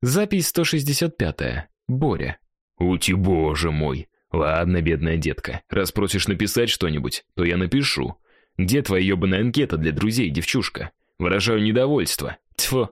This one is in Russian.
Запись 165-я. Боря. Ути, боже мой. Ладно, бедная детка, раз просишь написать что-нибудь, то я напишу. Где твоя ебаная анкета для друзей, девчушка? Выражаю недовольство. Тьфу.